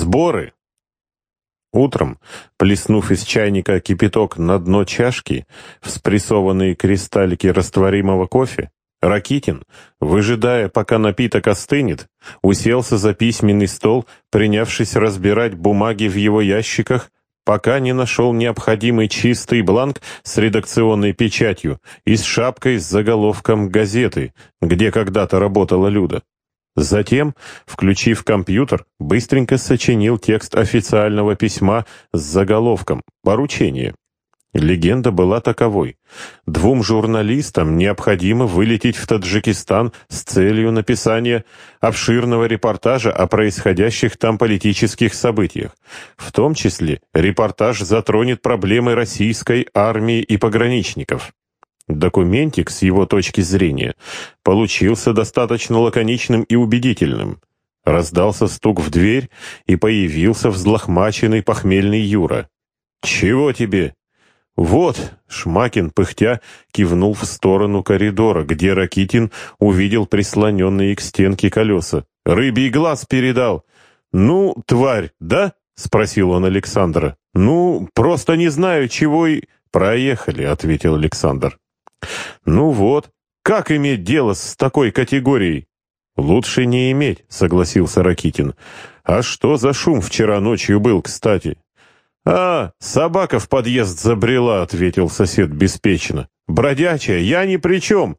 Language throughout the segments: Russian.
Сборы. Утром, плеснув из чайника кипяток на дно чашки в спрессованные кристаллики растворимого кофе, Ракитин, выжидая, пока напиток остынет, уселся за письменный стол, принявшись разбирать бумаги в его ящиках, пока не нашел необходимый чистый бланк с редакционной печатью и с шапкой с заголовком газеты, где когда-то работала Люда. Затем, включив компьютер, быстренько сочинил текст официального письма с заголовком «Поручение». Легенда была таковой. Двум журналистам необходимо вылететь в Таджикистан с целью написания обширного репортажа о происходящих там политических событиях. В том числе репортаж затронет проблемы российской армии и пограничников. Документик, с его точки зрения, получился достаточно лаконичным и убедительным. Раздался стук в дверь, и появился взлохмаченный похмельный Юра. «Чего тебе?» «Вот», — Шмакин, пыхтя, кивнул в сторону коридора, где Ракитин увидел прислоненные к стенке колеса. «Рыбий глаз передал». «Ну, тварь, да?» — спросил он Александра. «Ну, просто не знаю, чего и...» «Проехали», — ответил Александр. «Ну вот, как иметь дело с такой категорией?» «Лучше не иметь», — согласился Ракитин. «А что за шум вчера ночью был, кстати?» «А, собака в подъезд забрела», — ответил сосед беспечно. «Бродячая, я ни при чем.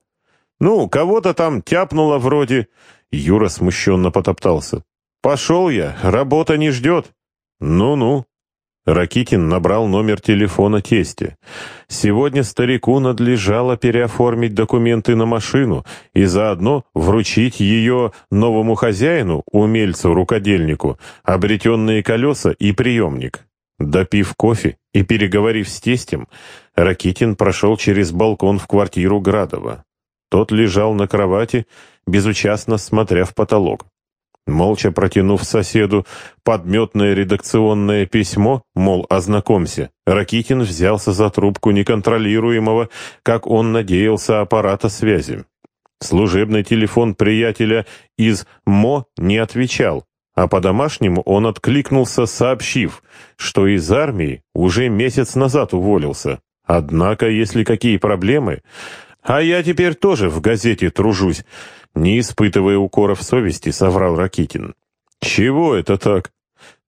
Ну, кого-то там тяпнуло вроде...» Юра смущенно потоптался. «Пошел я, работа не ждет». «Ну-ну», Ракитин набрал номер телефона тестя. Сегодня старику надлежало переоформить документы на машину и заодно вручить ее новому хозяину, умельцу-рукодельнику, обретенные колеса и приемник. Допив кофе и переговорив с тестем, Ракитин прошел через балкон в квартиру Градова. Тот лежал на кровати, безучастно смотря в потолок. Молча протянув соседу подметное редакционное письмо, мол, ознакомься, Ракитин взялся за трубку неконтролируемого, как он надеялся, аппарата связи. Служебный телефон приятеля из МО не отвечал, а по-домашнему он откликнулся, сообщив, что из армии уже месяц назад уволился. Однако, если какие проблемы... А я теперь тоже в газете тружусь, не испытывая укоров совести, соврал Ракитин. Чего это так?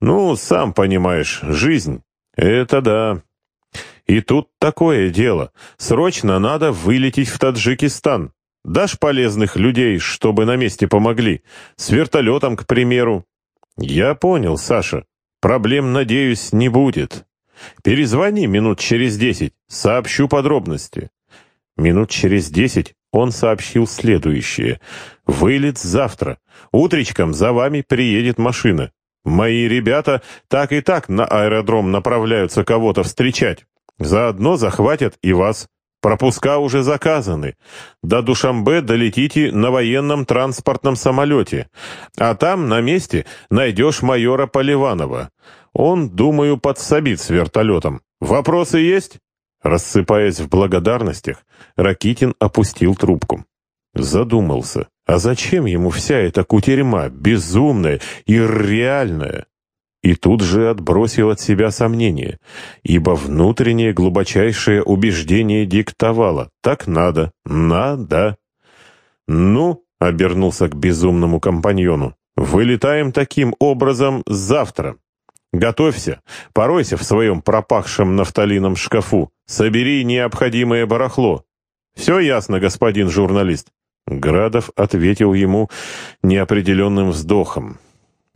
Ну, сам понимаешь, жизнь. Это да. И тут такое дело. Срочно надо вылететь в Таджикистан. Дашь полезных людей, чтобы на месте помогли? С вертолетом, к примеру. «Я понял, Саша. Проблем, надеюсь, не будет. Перезвони минут через десять, сообщу подробности». Минут через десять он сообщил следующее. «Вылет завтра. Утречком за вами приедет машина. Мои ребята так и так на аэродром направляются кого-то встречать. Заодно захватят и вас. Пропуска уже заказаны. До Душамбе долетите на военном транспортном самолете. А там, на месте, найдешь майора Поливанова. Он, думаю, подсобит с вертолетом. Вопросы есть?» Рассыпаясь в благодарностях, Ракитин опустил трубку. Задумался, а зачем ему вся эта кутерьма, безумная и реальная? И тут же отбросил от себя сомнения, ибо внутреннее глубочайшее убеждение диктовало «так надо, надо». «Ну», — обернулся к безумному компаньону, «вылетаем таким образом завтра. Готовься, поройся в своем пропахшем нафталином шкафу, собери необходимое барахло. Все ясно, господин журналист». Градов ответил ему неопределенным вздохом.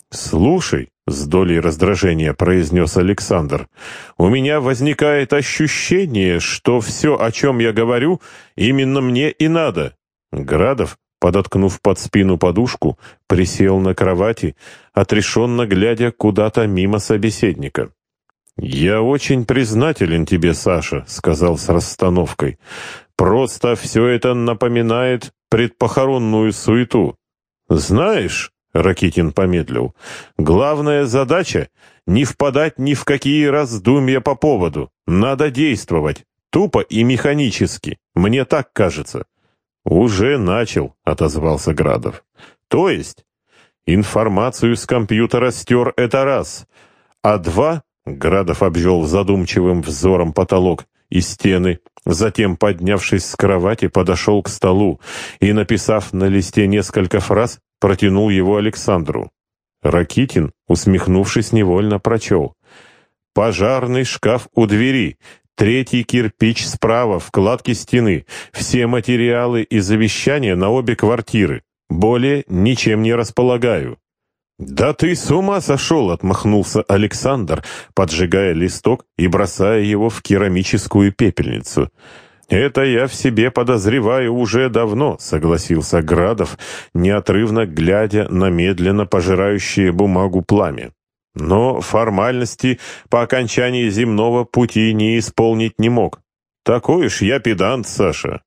«Слушай», — с долей раздражения произнес Александр, «у меня возникает ощущение, что все, о чем я говорю, именно мне и надо». Градов, подоткнув под спину подушку, присел на кровати, отрешенно глядя куда-то мимо собеседника. «Я очень признателен тебе, Саша», — сказал с расстановкой. «Просто все это напоминает предпохоронную суету. Знаешь, Ракитин помедлил. «Главная задача — не впадать ни в какие раздумья по поводу. Надо действовать. Тупо и механически. Мне так кажется». «Уже начал», — отозвался Градов. «То есть?» Информацию с компьютера стер это раз. А два, Градов обвел задумчивым взором потолок и стены, затем, поднявшись с кровати, подошел к столу и, написав на листе несколько фраз, протянул его Александру. Ракитин, усмехнувшись, невольно прочел. «Пожарный шкаф у двери, третий кирпич справа, вкладки стены, все материалы и завещания на обе квартиры. Более ничем не располагаю». «Да ты с ума сошел!» — отмахнулся Александр, поджигая листок и бросая его в керамическую пепельницу. «Это я в себе подозреваю уже давно», — согласился Градов, неотрывно глядя на медленно пожирающее бумагу пламя. «Но формальности по окончании земного пути не исполнить не мог. Такой уж я педант, Саша».